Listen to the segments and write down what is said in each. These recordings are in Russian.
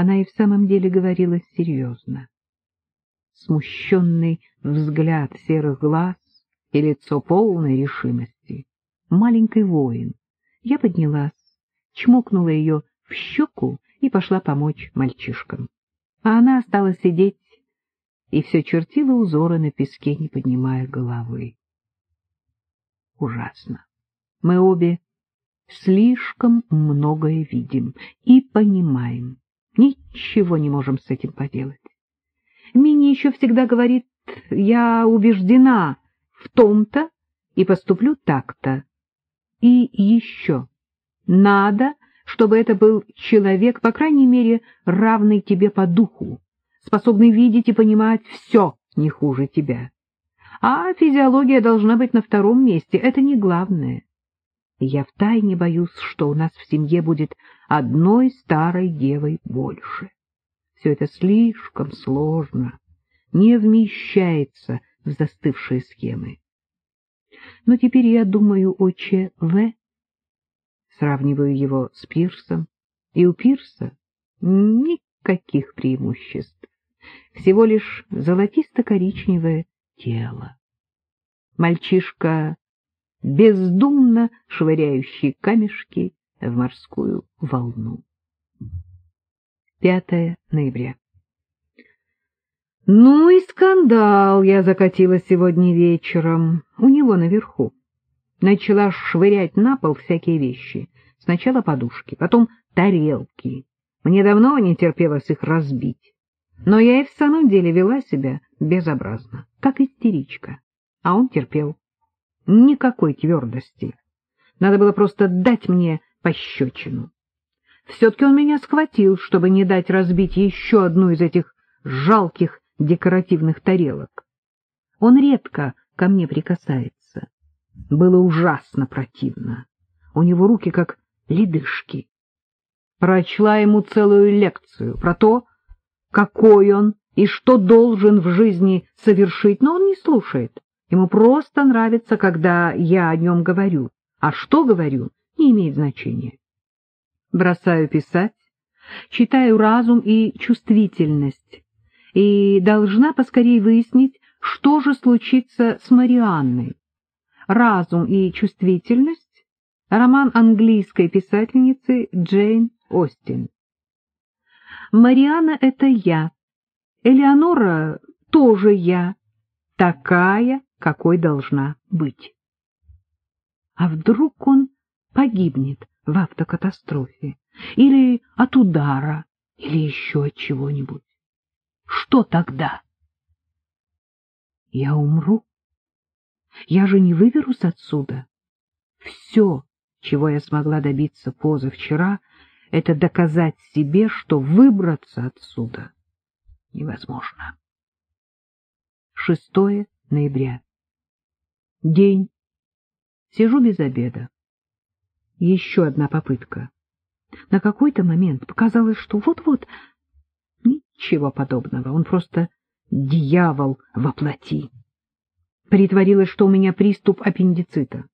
Она и в самом деле говорила серьезно. Смущенный взгляд серых глаз и лицо полной решимости. Маленький воин. Я поднялась, чмокнула ее в щеку и пошла помочь мальчишкам. А она осталась сидеть и все чертила узоры на песке, не поднимая головы. Ужасно. Мы обе слишком многое видим и понимаем. Ничего не можем с этим поделать. Мини еще всегда говорит, я убеждена в том-то и поступлю так-то. И еще, надо, чтобы это был человек, по крайней мере, равный тебе по духу, способный видеть и понимать все не хуже тебя. А физиология должна быть на втором месте, это не главное. Я втайне боюсь, что у нас в семье будет одной старой девой больше. Все это слишком сложно, не вмещается в застывшие схемы. Но теперь я думаю о ЧВ, сравниваю его с Пирсом, и у Пирса никаких преимуществ, всего лишь золотисто-коричневое тело. Мальчишка бездумно швыряющий камешки в морскую волну. 5 ноября. Ну и скандал я закатила сегодня вечером у него наверху. Начала швырять на пол всякие вещи. Сначала подушки, потом тарелки. Мне давно не терпелось их разбить. Но я и в самом деле вела себя безобразно, как истеричка. А он терпел никакой твердости. Надо было просто дать мне пощечину. Все-таки он меня схватил, чтобы не дать разбить еще одну из этих жалких декоративных тарелок. Он редко ко мне прикасается. Было ужасно противно. У него руки как ледышки. Прочла ему целую лекцию про то, какой он и что должен в жизни совершить, но он не слушает. Ему просто нравится, когда я о нем говорю, а что говорю, не имеет значения. Бросаю писать, читаю разум и чувствительность, и должна поскорее выяснить, что же случится с Марианной. Разум и чувствительность — роман английской писательницы Джейн Остин. Марианна — это я, Элеонора — тоже я, такая, какой должна быть. А вдруг он погибнет в автокатастрофе, или от удара, или еще от чего-нибудь? Что тогда? Я умру? Я же не выберусь отсюда. Все, чего я смогла добиться позавчера, это доказать себе, что выбраться отсюда невозможно. 6 ноября. День. Сижу без обеда. Еще одна попытка. На какой-то момент показалось, что вот-вот... Ничего подобного, он просто дьявол воплоти. Притворилась, что у меня приступ аппендицита.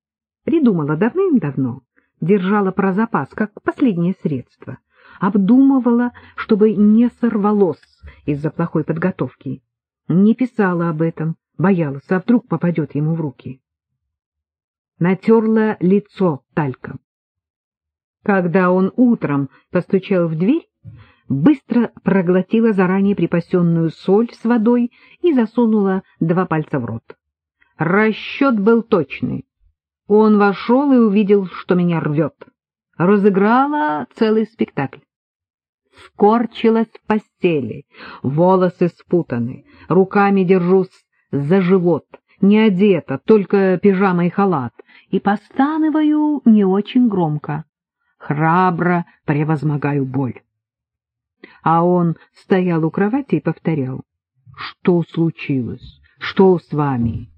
Придумала давным-давно, держала про запас, как последнее средство. Обдумывала, чтобы не сорвалось из-за плохой подготовки. Не писала об этом, боялась, а вдруг попадет ему в руки. Натерла лицо тальком. Когда он утром постучал в дверь, быстро проглотила заранее припасенную соль с водой и засунула два пальца в рот. Расчет был точный. Он вошел и увидел, что меня рвет. Разыграла целый спектакль скорчилась в постели, волосы спутаны, руками держусь за живот, не одета, только пижама и халат, и постанываю не очень громко, храбро превозмогаю боль. А он стоял у кровати и повторял, «Что случилось? Что с вами?»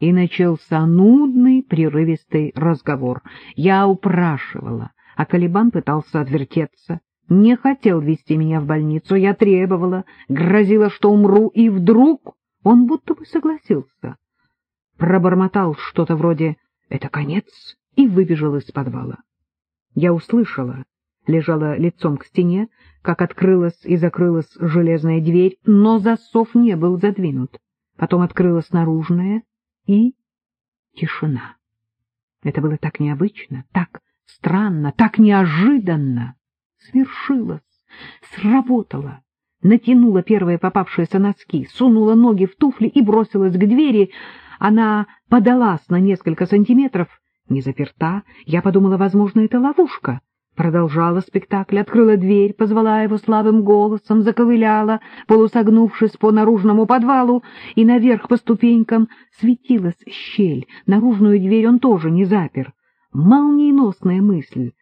И начался нудный, прерывистый разговор. Я упрашивала, а Калибан пытался отвертеться не хотел вести меня в больницу. Я требовала, грозила, что умру, и вдруг он будто бы согласился. Пробормотал что-то вроде «это конец» и выбежал из подвала. Я услышала, лежала лицом к стене, как открылась и закрылась железная дверь, но засов не был задвинут. Потом открылась наружная и тишина. Это было так необычно, так странно, так неожиданно. Свершилось, сработало. Натянула первые попавшиеся носки, сунула ноги в туфли и бросилась к двери. Она подалась на несколько сантиметров, не заперта. Я подумала, возможно, это ловушка. Продолжала спектакль, открыла дверь, позвала его слабым голосом, заковыляла, полусогнувшись по наружному подвалу, и наверх по ступенькам светилась щель. Наружную дверь он тоже не запер. Молниеносная мысль.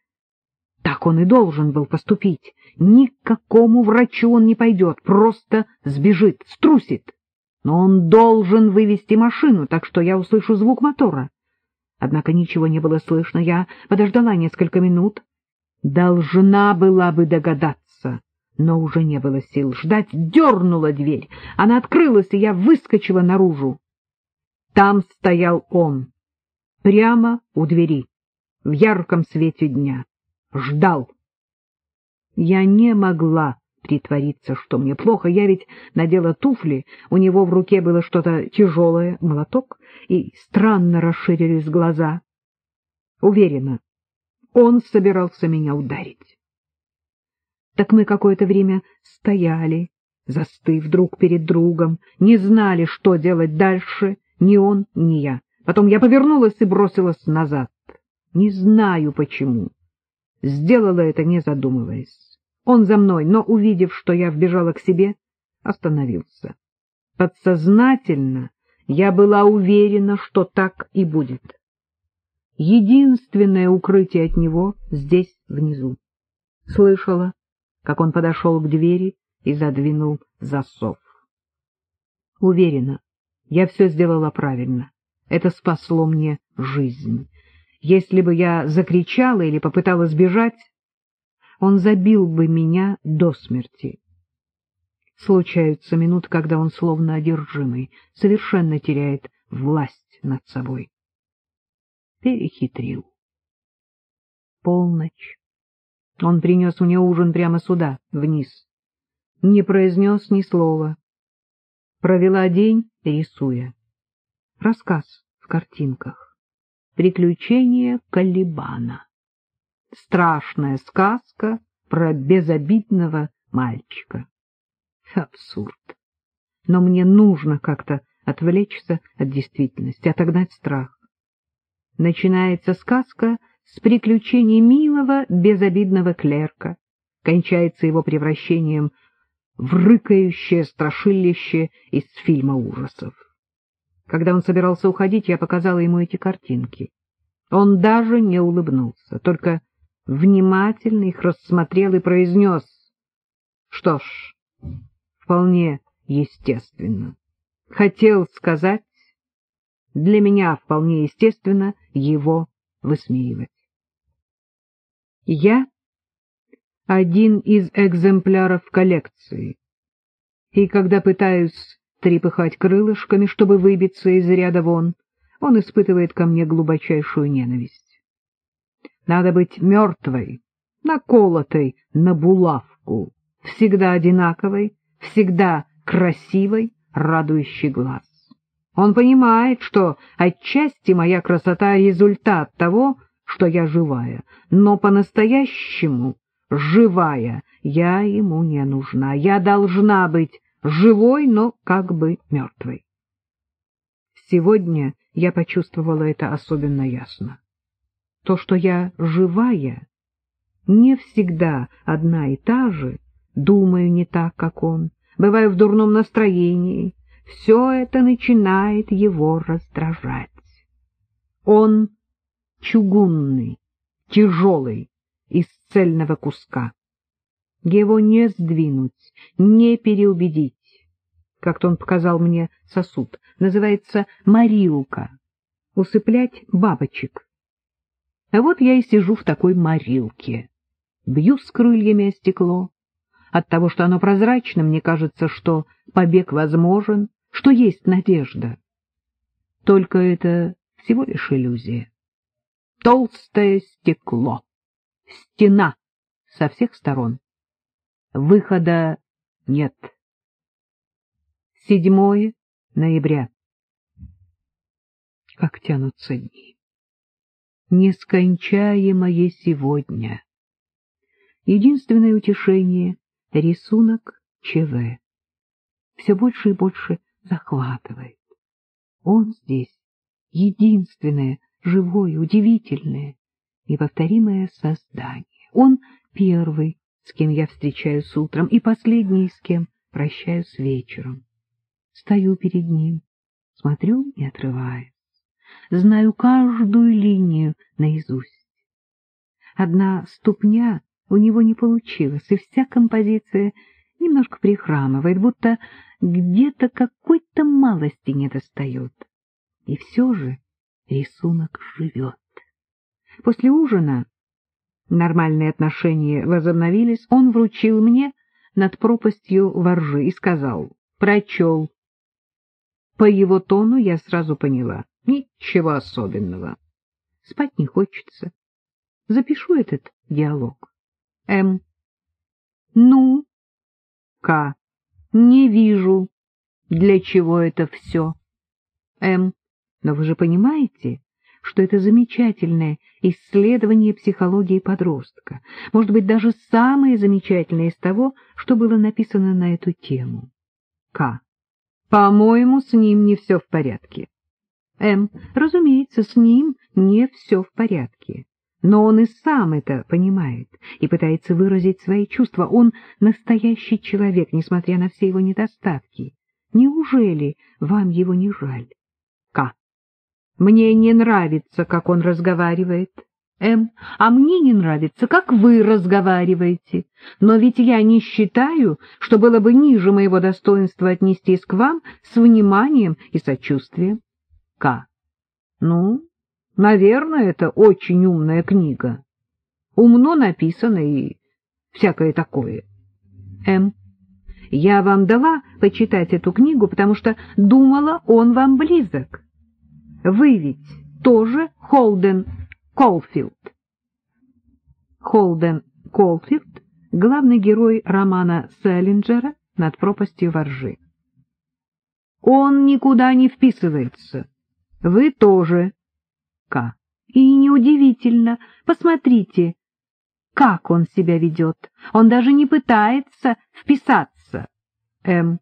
Так он и должен был поступить. Никакому врачу он не пойдет, просто сбежит, струсит. Но он должен вывести машину, так что я услышу звук мотора. Однако ничего не было слышно. Я подождала несколько минут. Должна была бы догадаться, но уже не было сил ждать. Дернула дверь. Она открылась, и я выскочила наружу. Там стоял он, прямо у двери, в ярком свете дня. Ждал. Я не могла притвориться, что мне плохо. Я ведь надела туфли, у него в руке было что-то тяжелое, молоток, и странно расширились глаза. Уверена, он собирался меня ударить. Так мы какое-то время стояли, застыв друг перед другом, не знали, что делать дальше, ни он, ни я. Потом я повернулась и бросилась назад. Не знаю почему. Сделала это, не задумываясь. Он за мной, но, увидев, что я вбежала к себе, остановился. Подсознательно я была уверена, что так и будет. Единственное укрытие от него здесь, внизу. Слышала, как он подошел к двери и задвинул засов. Уверена, я все сделала правильно. Это спасло мне жизнь. Если бы я закричала или попыталась бежать, он забил бы меня до смерти. Случаются минуты, когда он словно одержимый, совершенно теряет власть над собой. Перехитрил. Полночь. Он принес мне ужин прямо сюда, вниз. Не произнес ни слова. Провела день, рисуя. Рассказ в картинках. Приключения Калибана страшная сказка про безобидного мальчика. Абсурд. Но мне нужно как-то отвлечься от действительности, отогнать страх. Начинается сказка с приключений милого, безобидного клерка, кончается его превращением в рыкающее страшилище из фильма ужасов. Когда он собирался уходить, я показала ему эти картинки. Он даже не улыбнулся, только внимательно их рассмотрел и произнес. Что ж, вполне естественно. Хотел сказать, для меня вполне естественно его высмеивать. Я один из экземпляров коллекции, и когда пытаюсь трепыхать крылышками, чтобы выбиться из ряда вон, он испытывает ко мне глубочайшую ненависть. Надо быть мертвой, наколотой на булавку, всегда одинаковой, всегда красивой, радующей глаз. Он понимает, что отчасти моя красота — результат того, что я живая, но по-настоящему живая я ему не нужна. Я должна быть живой, но как бы мертвой. Сегодня я почувствовала это особенно ясно. То, что я живая, не всегда одна и та же, думаю не так, как он, бываю в дурном настроении, все это начинает его раздражать. Он чугунный, тяжелый, из цельного куска. Его не сдвинуть, не переубедить. Как-то он показал мне сосуд, называется морилка, усыплять бабочек. А вот я и сижу в такой морилке. Бью с крыльями о стекло. От того, что оно прозрачно, мне кажется, что побег возможен, что есть надежда. Только это всего лишь иллюзия. Толстое стекло, стена со всех сторон. Выхода нет. 7 ноября. Как тянутся дни. Нескончаемое сегодня. Единственное утешение — рисунок ЧВ. Все больше и больше захватывает. Он здесь единственное, живое, удивительное, неповторимое создание. Он первый, с кем я встречаюсь утром, и последний, с кем прощаюсь вечером. Стою перед ним, смотрю, не отрываясь. Знаю каждую линию наизусть. Одна ступня у него не получилась, и вся композиция немножко прихрамывает, будто где-то какой-то малости недостает. И все же рисунок живет. После ужина нормальные отношения возобновились, он вручил мне над пропастью воржи и сказал «прочел». По его тону я сразу поняла — ничего особенного. Спать не хочется. Запишу этот диалог. М. Ну? К. Не вижу, для чего это все. М. Но вы же понимаете, что это замечательное исследование психологии подростка, может быть, даже самое замечательное из того, что было написано на эту тему. К. По-моему, с ним не все в порядке. М. Разумеется, с ним не все в порядке. Но он и сам это понимает и пытается выразить свои чувства. Он настоящий человек, несмотря на все его недостатки. Неужели вам его не жаль? К. Мне не нравится, как он разговаривает. М. А мне не нравится, как вы разговариваете. Но ведь я не считаю, что было бы ниже моего достоинства отнестись к вам с вниманием и сочувствием. К. Ну, наверное, это очень умная книга. Умно написано и всякое такое. М. Я вам дала почитать эту книгу, потому что думала, он вам близок. Вы ведь тоже Холден Колфилд. Холден Колфилд — главный герой романа Селлинджера «Над пропастью воржи». Он никуда не вписывается. Вы тоже. К. И неудивительно. Посмотрите, как он себя ведет. Он даже не пытается вписаться. М.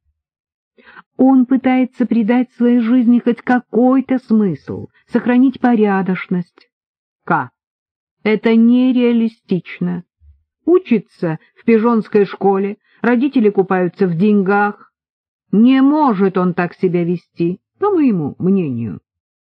Он пытается придать своей жизни хоть какой-то смысл, сохранить порядочность. К. Это нереалистично. Учится в пижонской школе, родители купаются в деньгах. Не может он так себя вести, по моему мнению.